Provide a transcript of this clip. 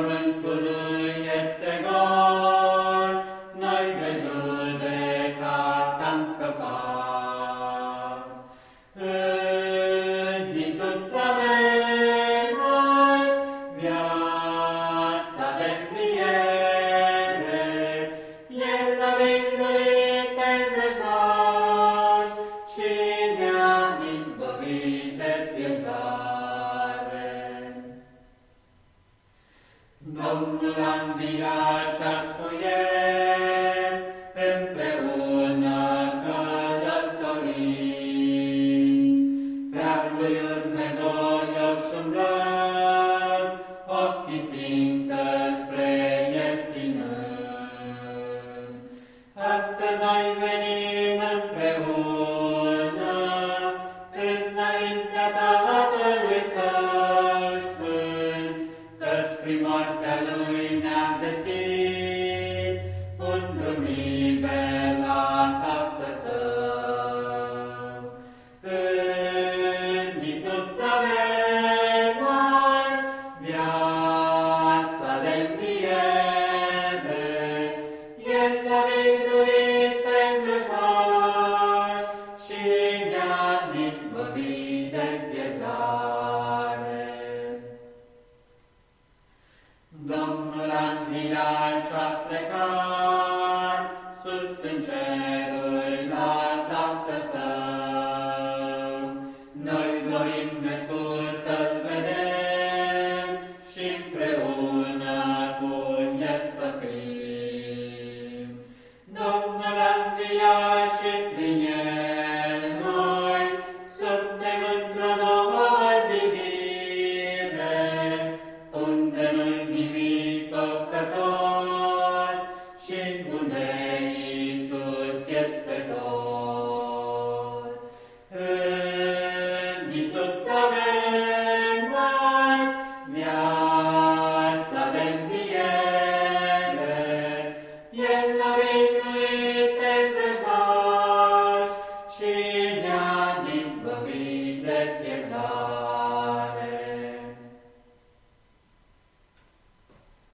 azi mormântul lui este gol, noi de judecat am scăpat. Domnul a înviat și-a scuiet, împreună călătorii. Pe-al lui următorioși umblăm, ochii țintă spre el ținând. Astăzi noi venim împreună, înaintea Tatălui Lui ne-am deschis un drum liber la Tatăl Său. În Iisus avem azi viața de înviere, El ne-a vinduit pe vrăjmași și ne-a izbăvit viața plecat, sus în cerul la Noi dorim nespus